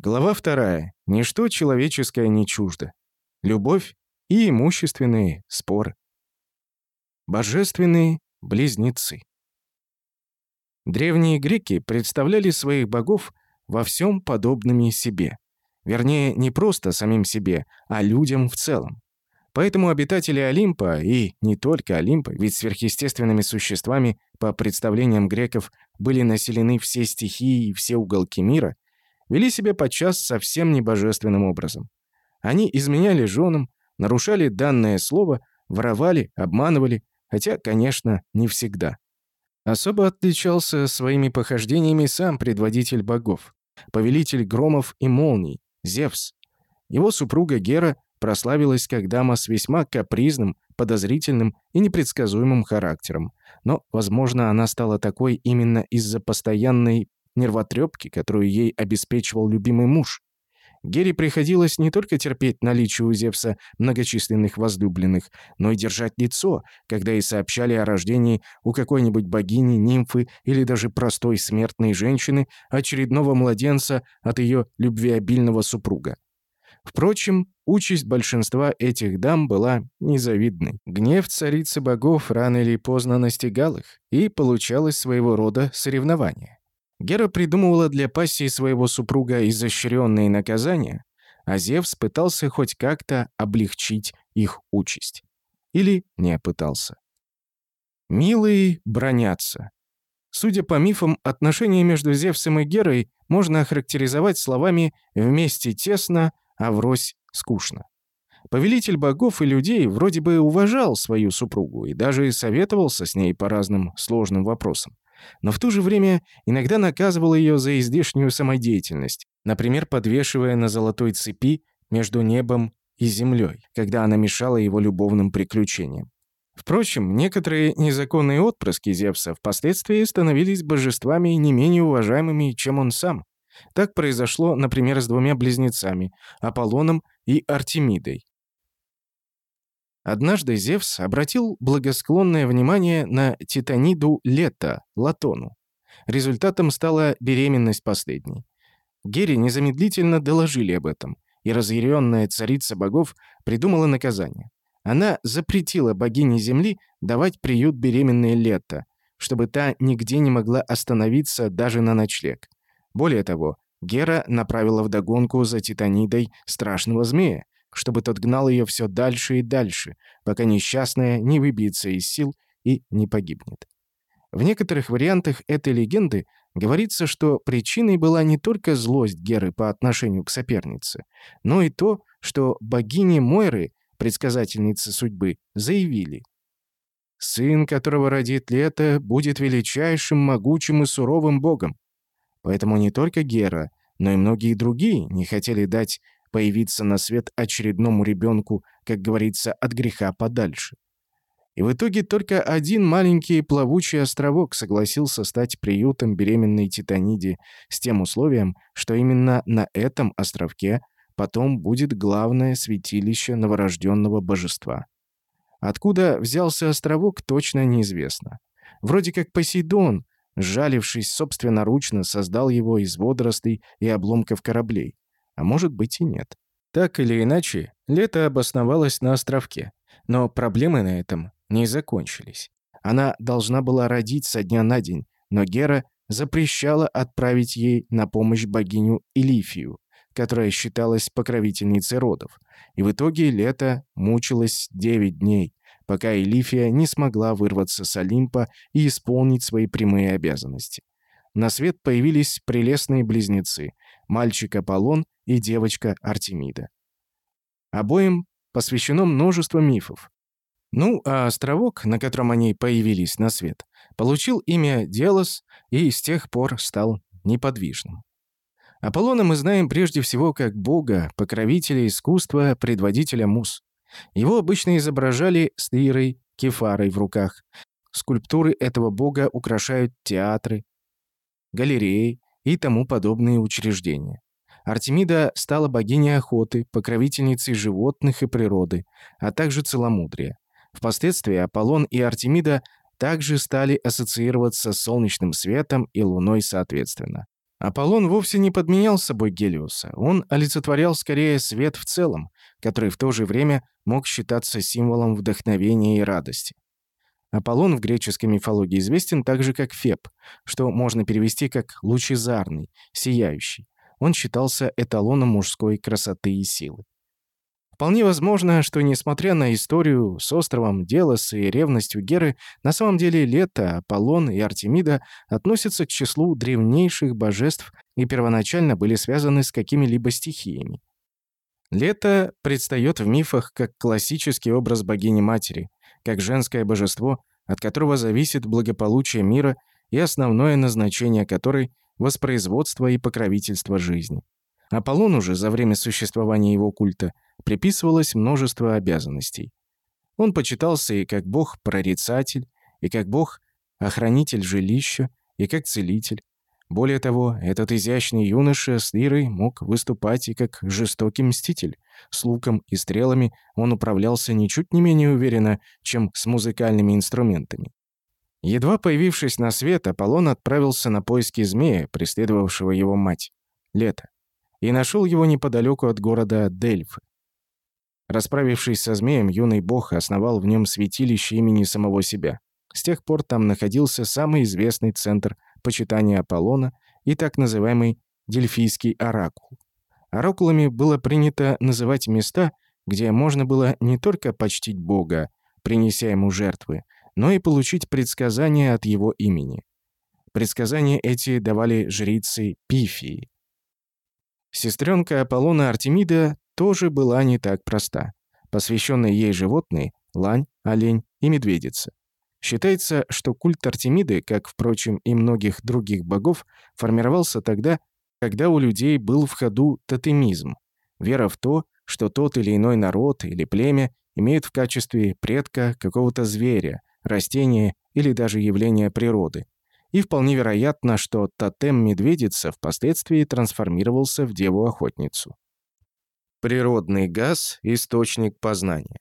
Глава вторая. Ничто человеческое не чуждо. Любовь и имущественные споры. Божественные близнецы. Древние греки представляли своих богов во всем подобными себе. Вернее, не просто самим себе, а людям в целом. Поэтому обитатели Олимпа, и не только Олимпа, ведь сверхъестественными существами, по представлениям греков, были населены все стихии и все уголки мира, вели себя подчас совсем небожественным образом. Они изменяли женам, нарушали данное слово, воровали, обманывали, хотя, конечно, не всегда. Особо отличался своими похождениями сам предводитель богов, повелитель громов и молний, Зевс. Его супруга Гера прославилась как дама с весьма капризным, подозрительным и непредсказуемым характером. Но, возможно, она стала такой именно из-за постоянной нервотрепки, которую ей обеспечивал любимый муж. Гере приходилось не только терпеть наличие у Зевса многочисленных возлюбленных, но и держать лицо, когда ей сообщали о рождении у какой-нибудь богини, нимфы или даже простой смертной женщины очередного младенца от ее любвеобильного супруга. Впрочем, участь большинства этих дам была незавидной. Гнев царицы богов рано или поздно настигал их, и получалось своего рода соревнование. Гера придумывала для пассии своего супруга изощренные наказания, а Зевс пытался хоть как-то облегчить их участь. Или не пытался. Милые бронятся. Судя по мифам, отношения между Зевсом и Герой можно охарактеризовать словами «вместе тесно», а врозь скучно. Повелитель богов и людей вроде бы уважал свою супругу и даже советовался с ней по разным сложным вопросам. Но в то же время иногда наказывал ее за излишнюю самодеятельность, например, подвешивая на золотой цепи между небом и землей, когда она мешала его любовным приключениям. Впрочем, некоторые незаконные отпрыски Зевса впоследствии становились божествами не менее уважаемыми, чем он сам. Так произошло, например, с двумя близнецами – Аполлоном и Артемидой. Однажды Зевс обратил благосклонное внимание на Титаниду Лето, Латону. Результатом стала беременность последней. Гере незамедлительно доложили об этом, и разъяренная царица богов придумала наказание. Она запретила богине Земли давать приют беременной Лето, чтобы та нигде не могла остановиться даже на ночлег. Более того, Гера направила вдогонку за Титанидой страшного змея, чтобы тот гнал ее все дальше и дальше, пока несчастная не выбьется из сил и не погибнет. В некоторых вариантах этой легенды говорится, что причиной была не только злость Геры по отношению к сопернице, но и то, что богини Мойры, предсказательницы судьбы, заявили «Сын, которого родит лето, будет величайшим, могучим и суровым богом. Поэтому не только Гера, но и многие другие не хотели дать появиться на свет очередному ребенку, как говорится, от греха подальше. И в итоге только один маленький плавучий островок согласился стать приютом беременной Титаниде с тем условием, что именно на этом островке потом будет главное святилище новорожденного божества. Откуда взялся островок, точно неизвестно. Вроде как Посейдон, сжалившись собственноручно, создал его из водорослей и обломков кораблей. А может быть и нет. Так или иначе, лето обосновалось на островке. Но проблемы на этом не закончились. Она должна была родить со дня на день, но Гера запрещала отправить ей на помощь богиню Илифию, которая считалась покровительницей родов. И в итоге лето мучилось 9 дней, пока Элифия не смогла вырваться с Олимпа и исполнить свои прямые обязанности. На свет появились прелестные близнецы – мальчик Аполлон и девочка Артемида. Обоим посвящено множество мифов. Ну, а островок, на котором они появились на свет, получил имя Делос и с тех пор стал неподвижным. Аполлона мы знаем прежде всего как бога, покровителя искусства, предводителя мус. Его обычно изображали с лирой, кефарой в руках. Скульптуры этого бога украшают театры, галереи и тому подобные учреждения. Артемида стала богиней охоты, покровительницей животных и природы, а также целомудрия. Впоследствии Аполлон и Артемида также стали ассоциироваться с солнечным светом и луной соответственно. Аполлон вовсе не подменял собой Гелиоса, он олицетворял скорее свет в целом, который в то же время мог считаться символом вдохновения и радости. Аполлон в греческой мифологии известен также как Феб, что можно перевести как «лучезарный», «сияющий». Он считался эталоном мужской красоты и силы. Вполне возможно, что, несмотря на историю с островом Делос и ревностью Геры, на самом деле Лето, Аполлон и Артемида относятся к числу древнейших божеств и первоначально были связаны с какими-либо стихиями. Лето предстает в мифах как классический образ богини-матери, как женское божество, от которого зависит благополучие мира и основное назначение которой – воспроизводство и покровительство жизни. Аполлону же за время существования его культа приписывалось множество обязанностей. Он почитался и как бог-прорицатель, и как бог-охранитель жилища, и как целитель. Более того, этот изящный юноша с лирой мог выступать и как жестокий мститель. С луком и стрелами он управлялся ничуть не менее уверенно, чем с музыкальными инструментами. Едва появившись на свет, Аполлон отправился на поиски змея, преследовавшего его мать. Лето и нашел его неподалеку от города Дельфы. Расправившись со змеем, юный бог основал в нем святилище имени самого себя. С тех пор там находился самый известный центр почитания Аполлона и так называемый Дельфийский оракул. Оракулами было принято называть места, где можно было не только почтить бога, принеся ему жертвы, но и получить предсказания от его имени. Предсказания эти давали жрицы Пифии, Сестренка Аполлона Артемида тоже была не так проста. Посвященные ей животные – лань, олень и медведица. Считается, что культ Артемиды, как, впрочем, и многих других богов, формировался тогда, когда у людей был в ходу тотемизм – вера в то, что тот или иной народ или племя имеет в качестве предка какого-то зверя, растения или даже явления природы, и вполне вероятно, что тотем-медведица впоследствии трансформировался в деву-охотницу. Природный газ – источник познания.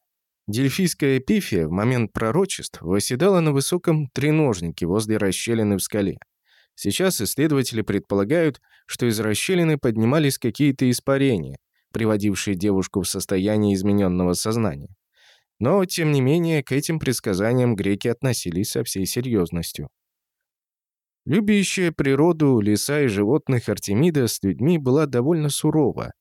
Дельфийская эпифия в момент пророчеств восседала на высоком треножнике возле расщелины в скале. Сейчас исследователи предполагают, что из расщелины поднимались какие-то испарения, приводившие девушку в состояние измененного сознания. Но, тем не менее, к этим предсказаниям греки относились со всей серьезностью. Любящая природу, леса и животных Артемида с людьми была довольно сурова.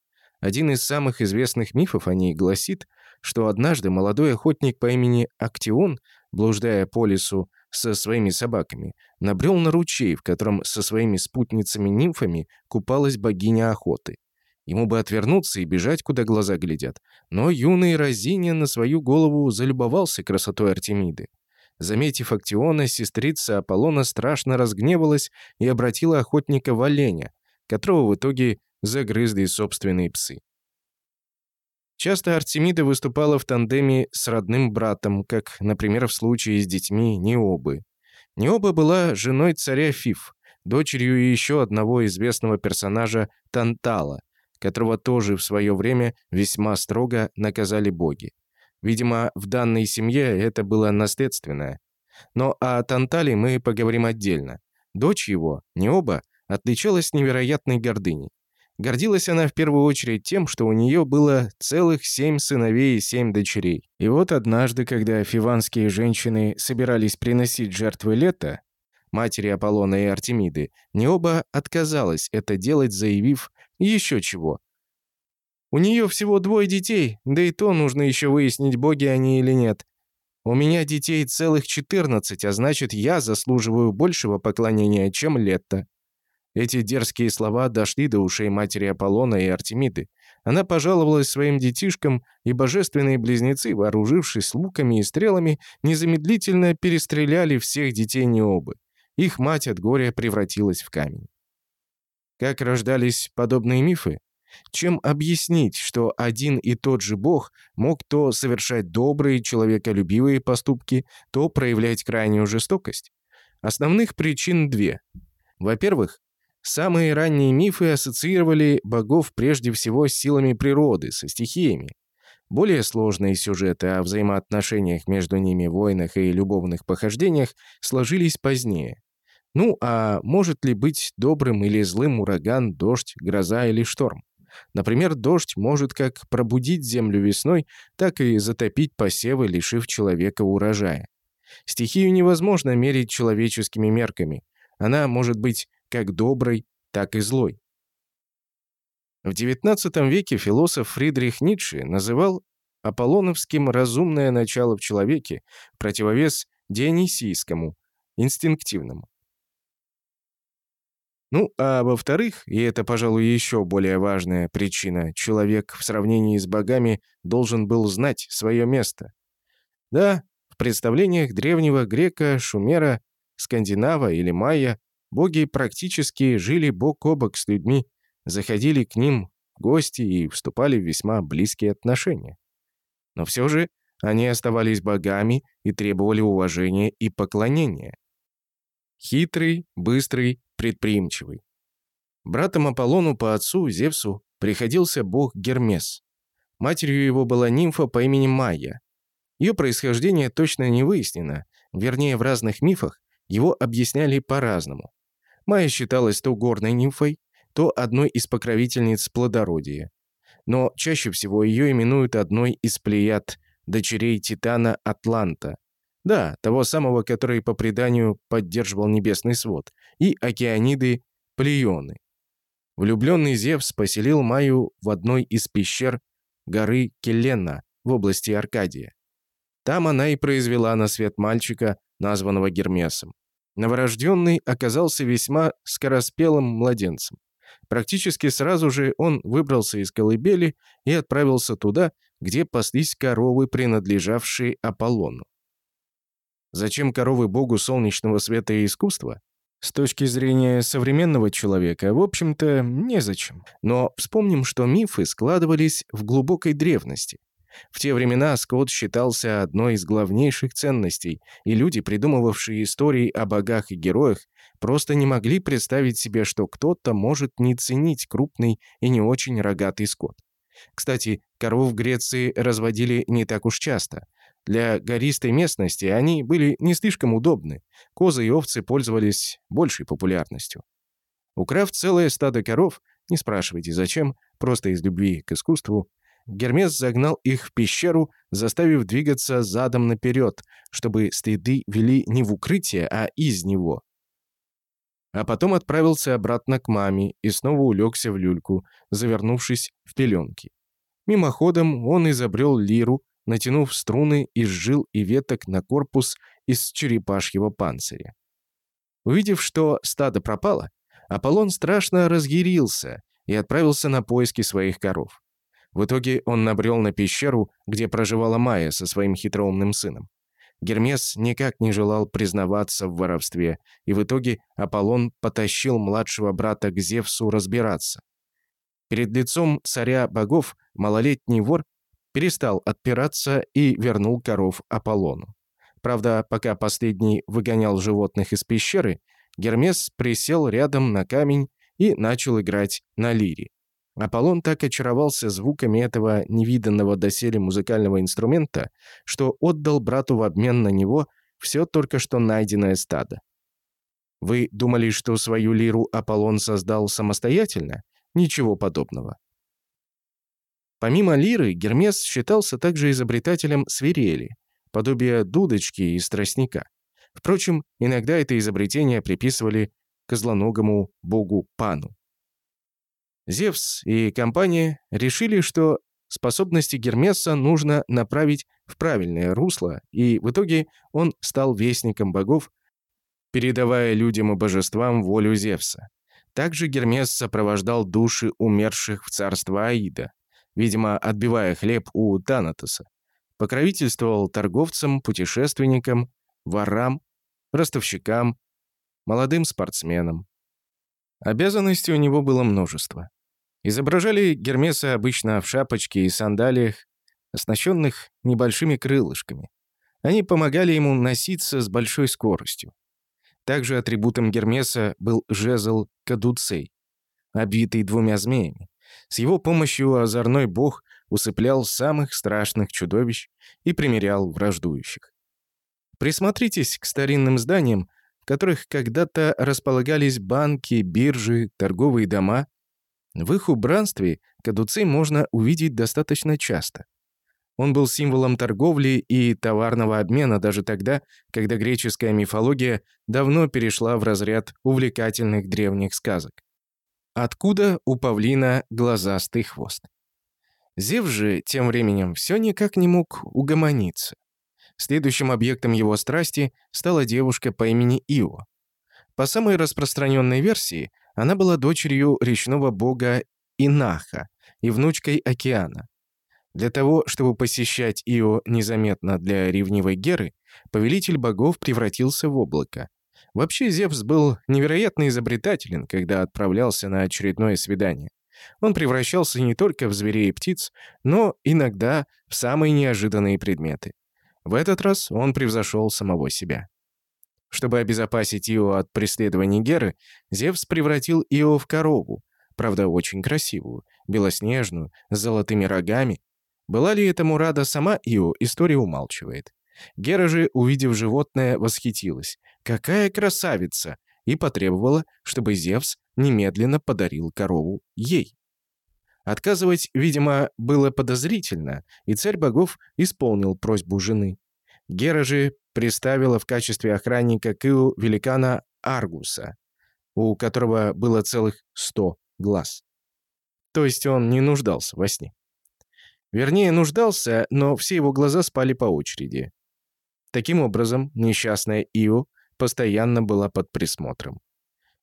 Один из самых известных мифов о ней гласит, что однажды молодой охотник по имени Актион, блуждая по лесу со своими собаками, набрел на ручей, в котором со своими спутницами-нимфами купалась богиня охоты. Ему бы отвернуться и бежать, куда глаза глядят. Но юный Розиния на свою голову залюбовался красотой Артемиды. Заметив Актиона, сестрица Аполлона страшно разгневалась и обратила охотника в оленя, которого в итоге загрызли собственные псы. Часто Артемида выступала в тандеме с родным братом, как, например, в случае с детьми Необы. Необа была женой царя Фиф, дочерью еще одного известного персонажа Тантала, которого тоже в свое время весьма строго наказали боги. Видимо, в данной семье это было наследственное. Но о Тантале мы поговорим отдельно. Дочь его, не оба, отличалась невероятной гордыней. Гордилась она в первую очередь тем, что у нее было целых семь сыновей и семь дочерей. И вот однажды, когда фиванские женщины собирались приносить жертвы лета, матери Аполлона и Артемиды, Необа отказалась это делать, заявив еще чего. У нее всего двое детей, да и то нужно еще выяснить, боги они или нет. У меня детей целых 14, а значит, я заслуживаю большего поклонения, чем Летта». Эти дерзкие слова дошли до ушей матери Аполлона и Артемиды. Она пожаловалась своим детишкам, и божественные близнецы, вооружившись луками и стрелами, незамедлительно перестреляли всех детей Необы. Их мать от горя превратилась в камень. Как рождались подобные мифы? Чем объяснить, что один и тот же Бог мог то совершать добрые, человеколюбивые поступки, то проявлять крайнюю жестокость? Основных причин две. Во-первых, самые ранние мифы ассоциировали богов прежде всего с силами природы, со стихиями. Более сложные сюжеты о взаимоотношениях между ними, войнах и любовных похождениях сложились позднее. Ну, а может ли быть добрым или злым ураган, дождь, гроза или шторм? Например, дождь может как пробудить землю весной, так и затопить посевы, лишив человека урожая. Стихию невозможно мерить человеческими мерками. Она может быть как доброй, так и злой. В XIX веке философ Фридрих Ницше называл аполлоновским разумное начало в человеке противовес дионисийскому, инстинктивному. Ну, а во-вторых, и это, пожалуй, еще более важная причина, человек в сравнении с богами должен был знать свое место. Да, в представлениях древнего грека, шумера, скандинава или майя боги практически жили бок о бок с людьми, заходили к ним в гости и вступали в весьма близкие отношения. Но все же они оставались богами и требовали уважения и поклонения. Хитрый, быстрый, предприимчивый. Братом Аполлону по отцу, Зевсу, приходился бог Гермес. Матерью его была нимфа по имени Майя. Ее происхождение точно не выяснено, вернее, в разных мифах его объясняли по-разному. Майя считалась то горной нимфой, то одной из покровительниц плодородия. Но чаще всего ее именуют одной из плеяд дочерей Титана Атланта, да, того самого, который по преданию поддерживал небесный свод, и океаниды Плеоны. Влюбленный Зевс поселил Майю в одной из пещер горы Келена в области Аркадия. Там она и произвела на свет мальчика, названного Гермесом. Новорожденный оказался весьма скороспелым младенцем. Практически сразу же он выбрался из колыбели и отправился туда, где паслись коровы, принадлежавшие Аполлону. Зачем коровы богу солнечного света и искусства? С точки зрения современного человека, в общем-то, незачем. Но вспомним, что мифы складывались в глубокой древности. В те времена скот считался одной из главнейших ценностей, и люди, придумывавшие истории о богах и героях, просто не могли представить себе, что кто-то может не ценить крупный и не очень рогатый скот. Кстати, коров в Греции разводили не так уж часто. Для гористой местности они были не слишком удобны. Козы и овцы пользовались большей популярностью. Украв целое стадо коров, не спрашивайте зачем, просто из любви к искусству, Гермес загнал их в пещеру, заставив двигаться задом наперед, чтобы следы вели не в укрытие, а из него. А потом отправился обратно к маме и снова улегся в люльку, завернувшись в пеленки. Мимоходом он изобрел лиру, натянув струны из жил и веток на корпус из черепашьего панциря. Увидев, что стадо пропало, Аполлон страшно разъярился и отправился на поиски своих коров. В итоге он набрел на пещеру, где проживала Майя со своим хитроумным сыном. Гермес никак не желал признаваться в воровстве, и в итоге Аполлон потащил младшего брата к Зевсу разбираться. Перед лицом царя богов малолетний вор перестал отпираться и вернул коров Аполлону. Правда, пока последний выгонял животных из пещеры, Гермес присел рядом на камень и начал играть на лире. Аполлон так очаровался звуками этого невиданного доселе музыкального инструмента, что отдал брату в обмен на него все только что найденное стадо. Вы думали, что свою лиру Аполлон создал самостоятельно? Ничего подобного. Помимо лиры, Гермес считался также изобретателем свирели, подобие дудочки из тростника. Впрочем, иногда это изобретение приписывали козлоногому богу Пану. Зевс и компания решили, что способности Гермеса нужно направить в правильное русло, и в итоге он стал вестником богов, передавая людям и божествам волю Зевса. Также Гермес сопровождал души умерших в царство Аида, видимо, отбивая хлеб у Танатоса. Покровительствовал торговцам, путешественникам, ворам, ростовщикам, молодым спортсменам. Обязанностей у него было множество. Изображали Гермеса обычно в шапочке и сандалиях, оснащенных небольшими крылышками. Они помогали ему носиться с большой скоростью. Также атрибутом Гермеса был жезл Кадуцей, обвитый двумя змеями. С его помощью озорной бог усыплял самых страшных чудовищ и примерял враждующих. Присмотритесь к старинным зданиям, в которых когда-то располагались банки, биржи, торговые дома. В их убранстве кадуцей можно увидеть достаточно часто. Он был символом торговли и товарного обмена даже тогда, когда греческая мифология давно перешла в разряд увлекательных древних сказок. Откуда у павлина глазастый хвост? Зев же тем временем все никак не мог угомониться. Следующим объектом его страсти стала девушка по имени Ио. По самой распространенной версии, она была дочерью речного бога Инаха и внучкой океана. Для того, чтобы посещать Ио незаметно для ревнивой Геры, повелитель богов превратился в облако. Вообще Зевс был невероятно изобретателен, когда отправлялся на очередное свидание. Он превращался не только в зверей и птиц, но иногда в самые неожиданные предметы. В этот раз он превзошел самого себя. Чтобы обезопасить Ио от преследования Геры, Зевс превратил Ио в корову, правда, очень красивую, белоснежную, с золотыми рогами, была ли этому рада сама Ио, история умалчивает. Гера же, увидев животное, восхитилась. «Какая красавица!» и потребовала, чтобы Зевс немедленно подарил корову ей. Отказывать, видимо, было подозрительно, и царь богов исполнил просьбу жены. Гера же приставила в качестве охранника к Иу великана Аргуса, у которого было целых сто глаз. То есть он не нуждался во сне. Вернее, нуждался, но все его глаза спали по очереди. Таким образом, несчастная Ио постоянно была под присмотром.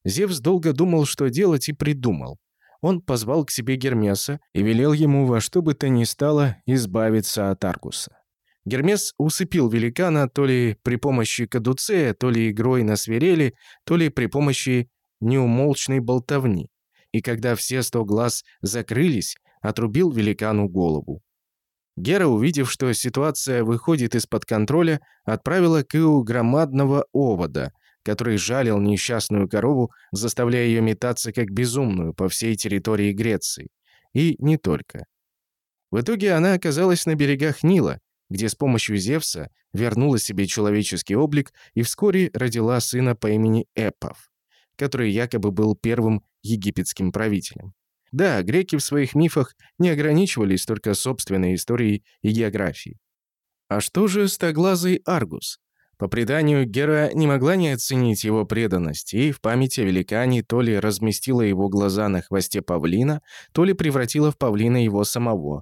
Зевс долго думал, что делать, и придумал. Он позвал к себе Гермеса и велел ему во что бы то ни стало избавиться от Аргуса. Гермес усыпил великана то ли при помощи кадуцея, то ли игрой на свирели, то ли при помощи неумолчной болтовни. И когда все сто глаз закрылись, отрубил великану голову. Гера, увидев, что ситуация выходит из-под контроля, отправила к Иу громадного овода, который жалил несчастную корову, заставляя ее метаться как безумную по всей территории Греции. И не только. В итоге она оказалась на берегах Нила, где с помощью Зевса вернула себе человеческий облик и вскоре родила сына по имени Эпов, который якобы был первым египетским правителем. Да, греки в своих мифах не ограничивались только собственной историей и географией. А что же стоглазый Аргус? По преданию, Гера не могла не оценить его преданность, и в памяти о великане то ли разместила его глаза на хвосте павлина, то ли превратила в павлина его самого.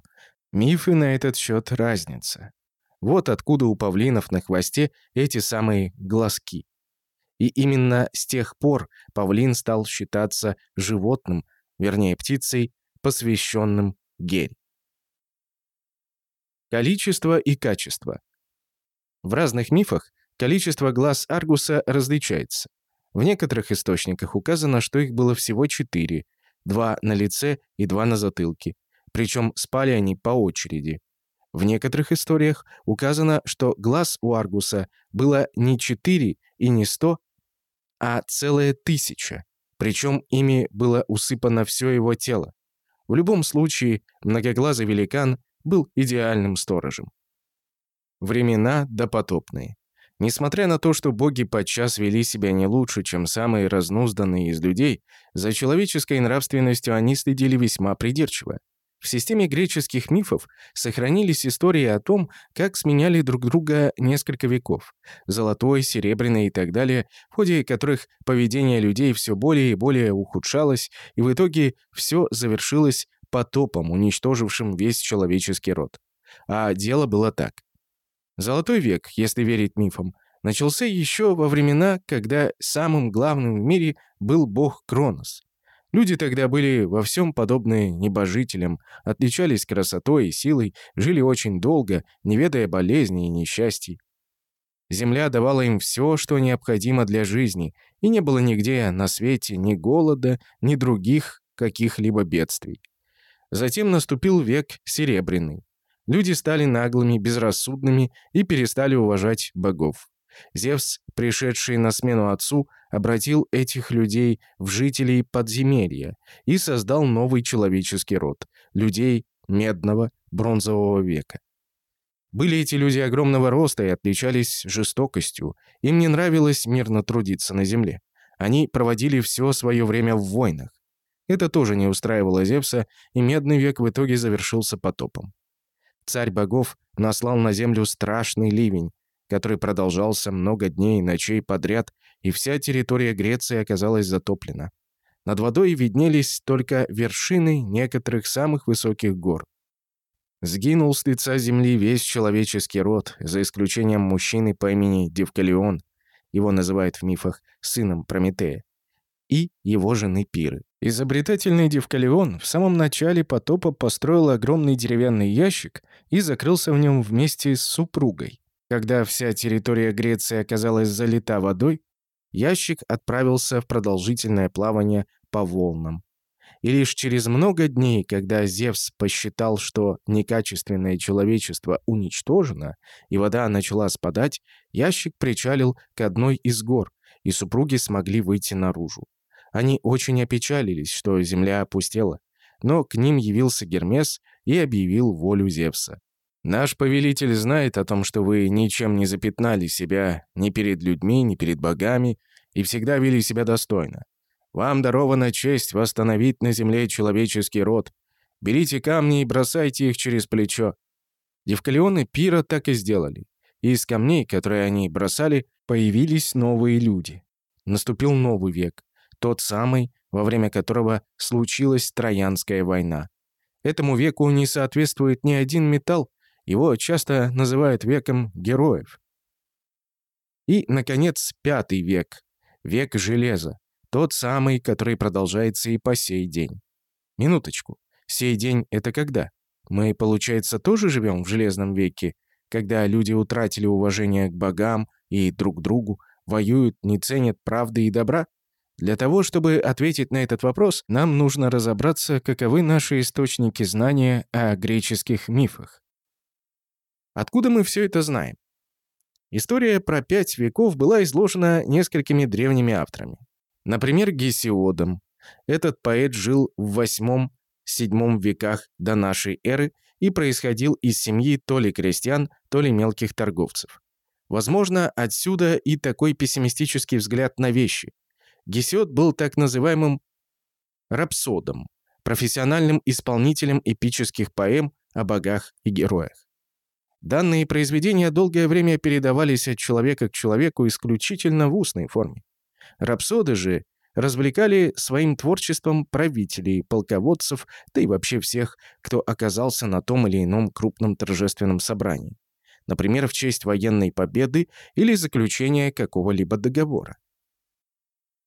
Мифы на этот счет разница. Вот откуда у павлинов на хвосте эти самые глазки. И именно с тех пор павлин стал считаться животным, вернее птицей, посвященным Гере. Количество и качество. В разных мифах количество глаз Аргуса различается. В некоторых источниках указано, что их было всего четыре, два на лице и два на затылке, причем спали они по очереди. В некоторых историях указано, что глаз у Аргуса было не четыре и не сто, а целая тысяча. Причем ими было усыпано все его тело. В любом случае, многоглазый великан был идеальным сторожем. Времена допотопные. Несмотря на то, что боги подчас вели себя не лучше, чем самые разнузданные из людей, за человеческой нравственностью они следили весьма придирчиво. В системе греческих мифов сохранились истории о том, как сменяли друг друга несколько веков – золотой, серебряный и так далее, в ходе которых поведение людей все более и более ухудшалось, и в итоге все завершилось потопом, уничтожившим весь человеческий род. А дело было так. Золотой век, если верить мифам, начался еще во времена, когда самым главным в мире был бог Кронос. Люди тогда были во всем подобны небожителям, отличались красотой и силой, жили очень долго, не ведая болезней и несчастий. Земля давала им все, что необходимо для жизни, и не было нигде на свете ни голода, ни других каких-либо бедствий. Затем наступил век Серебряный. Люди стали наглыми, безрассудными и перестали уважать богов. Зевс, пришедший на смену отцу, обратил этих людей в жителей подземелья и создал новый человеческий род – людей медного бронзового века. Были эти люди огромного роста и отличались жестокостью. Им не нравилось мирно трудиться на земле. Они проводили все свое время в войнах. Это тоже не устраивало Зевса, и Медный век в итоге завершился потопом. Царь богов наслал на землю страшный ливень, который продолжался много дней и ночей подряд, и вся территория Греции оказалась затоплена. Над водой виднелись только вершины некоторых самых высоких гор. Сгинул с лица земли весь человеческий род, за исключением мужчины по имени Девкалион, его называют в мифах сыном Прометея, и его жены Пиры. Изобретательный Девкалион в самом начале потопа построил огромный деревянный ящик и закрылся в нем вместе с супругой. Когда вся территория Греции оказалась залита водой, ящик отправился в продолжительное плавание по волнам. И лишь через много дней, когда Зевс посчитал, что некачественное человечество уничтожено, и вода начала спадать, ящик причалил к одной из гор, и супруги смогли выйти наружу. Они очень опечалились, что земля опустела, но к ним явился Гермес и объявил волю Зевса. «Наш повелитель знает о том, что вы ничем не запятнали себя ни перед людьми, ни перед богами, и всегда вели себя достойно. Вам дарована честь восстановить на земле человеческий род. Берите камни и бросайте их через плечо». Девкалионы Пира так и сделали. Из камней, которые они бросали, появились новые люди. Наступил новый век, тот самый, во время которого случилась Троянская война. Этому веку не соответствует ни один металл, его часто называют веком героев. И, наконец, пятый век, век железа. Тот самый, который продолжается и по сей день. Минуточку. Сей день — это когда? Мы, получается, тоже живем в Железном веке, когда люди утратили уважение к богам и друг другу, воюют, не ценят правды и добра? Для того, чтобы ответить на этот вопрос, нам нужно разобраться, каковы наши источники знания о греческих мифах. Откуда мы все это знаем? История про пять веков была изложена несколькими древними авторами. Например, Гесиодом. Этот поэт жил в VIII-VII веках до нашей эры и происходил из семьи то ли крестьян, то ли мелких торговцев. Возможно, отсюда и такой пессимистический взгляд на вещи. Гесиод был так называемым рапсодом, профессиональным исполнителем эпических поэм о богах и героях. Данные произведения долгое время передавались от человека к человеку исключительно в устной форме. Рапсоды же развлекали своим творчеством правителей, полководцев, да и вообще всех, кто оказался на том или ином крупном торжественном собрании. Например, в честь военной победы или заключения какого-либо договора.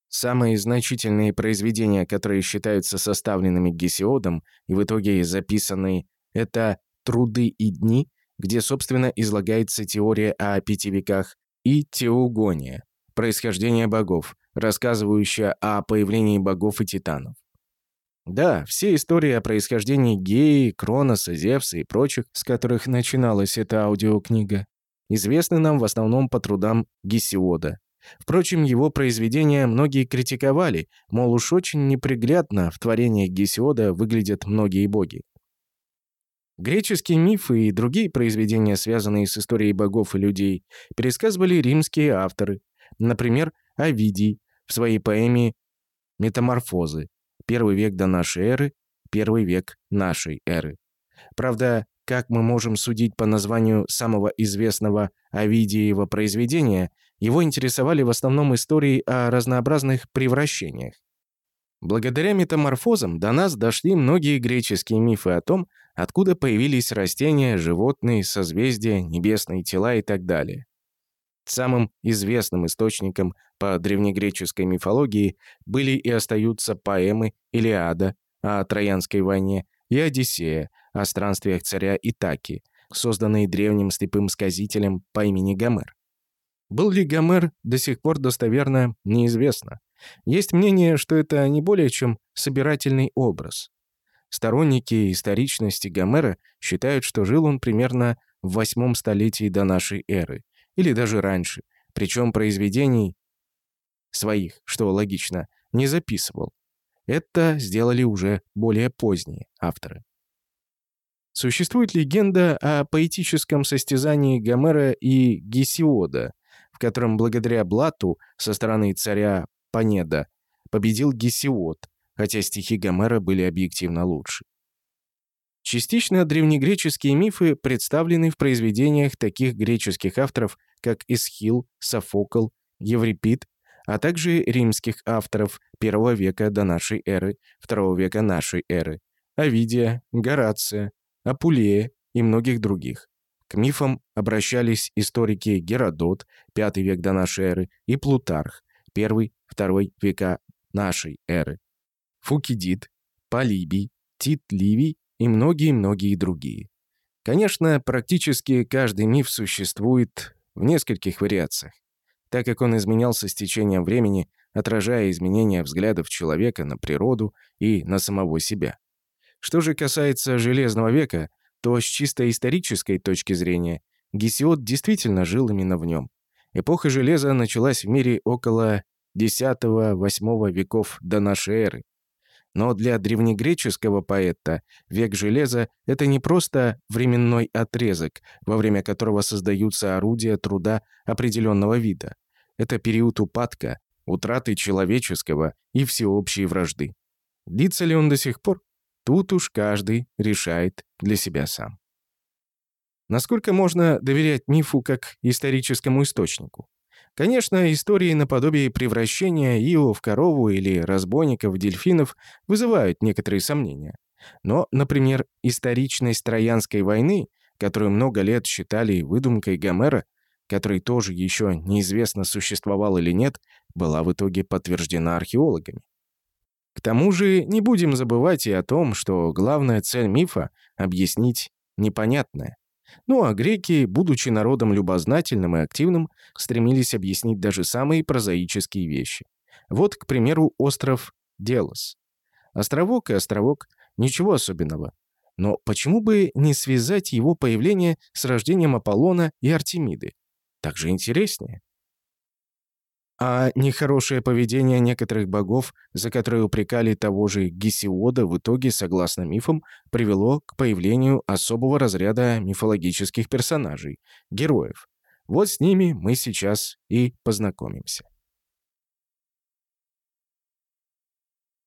Самые значительные произведения, которые считаются составленными Гесиодом и в итоге записанные, это «Труды и дни», где, собственно, излагается теория о пяти веках, и «Теогония», происхождение богов, рассказывающая о появлении богов и титанов. Да, все истории о происхождении Геи, Кроноса, Зевса и прочих, с которых начиналась эта аудиокнига, известны нам в основном по трудам Гесиода. Впрочем, его произведения многие критиковали, мол, уж очень неприглядно в творениях Гесиода выглядят многие боги. Греческие мифы и другие произведения, связанные с историей богов и людей, пересказывали римские авторы, Например, Овидий в своей поэме «Метаморфозы. Первый век до нашей эры, первый век нашей эры». Правда, как мы можем судить по названию самого известного Овидиева произведения, его интересовали в основном истории о разнообразных превращениях. Благодаря метаморфозам до нас дошли многие греческие мифы о том, откуда появились растения, животные, созвездия, небесные тела и так далее. Самым известным источником по древнегреческой мифологии были и остаются поэмы Илиада о Троянской войне и Одиссея о странствиях царя Итаки, созданные древним слепым сказителем по имени Гомер. Был ли Гомер до сих пор достоверно, неизвестно. Есть мнение, что это не более чем собирательный образ. Сторонники историчности Гомера считают, что жил он примерно в восьмом столетии до нашей эры – или даже раньше, причем произведений своих, что логично, не записывал. Это сделали уже более поздние авторы. Существует легенда о поэтическом состязании Гомера и Гесиода, в котором благодаря блату со стороны царя Панеда победил Гесиод, хотя стихи Гомера были объективно лучше. Частично древнегреческие мифы представлены в произведениях таких греческих авторов, как Эсхил, Софокл, Еврипид, а также римских авторов I века до нашей эры, II века нашей эры, Овидия, Горация, Апулея и многих других. К мифам обращались историки Геродот, V век до нашей эры, и Плутарх, I-II века нашей эры, Фукидид, Полибий, Тит Ливий и многие-многие другие. Конечно, практически каждый миф существует в нескольких вариациях, так как он изменялся с течением времени, отражая изменения взглядов человека на природу и на самого себя. Что же касается Железного века, то с чисто исторической точки зрения Гесиод действительно жил именно в нем. Эпоха железа началась в мире около X-VIII веков до нашей эры. Но для древнегреческого поэта век железа — это не просто временной отрезок, во время которого создаются орудия труда определенного вида. Это период упадка, утраты человеческого и всеобщей вражды. Длится ли он до сих пор? Тут уж каждый решает для себя сам. Насколько можно доверять мифу как историческому источнику? Конечно, истории наподобие превращения Ио в корову или разбойников в дельфинов вызывают некоторые сомнения. Но, например, историчность Троянской войны, которую много лет считали выдумкой Гомера, который тоже еще неизвестно, существовал или нет, была в итоге подтверждена археологами. К тому же не будем забывать и о том, что главная цель мифа — объяснить непонятное. Ну а греки, будучи народом любознательным и активным, стремились объяснить даже самые прозаические вещи. Вот, к примеру, остров Делос. Островок и островок — ничего особенного. Но почему бы не связать его появление с рождением Аполлона и Артемиды? Так же интереснее. А нехорошее поведение некоторых богов, за которые упрекали того же Гесиода, в итоге, согласно мифам, привело к появлению особого разряда мифологических персонажей – героев. Вот с ними мы сейчас и познакомимся.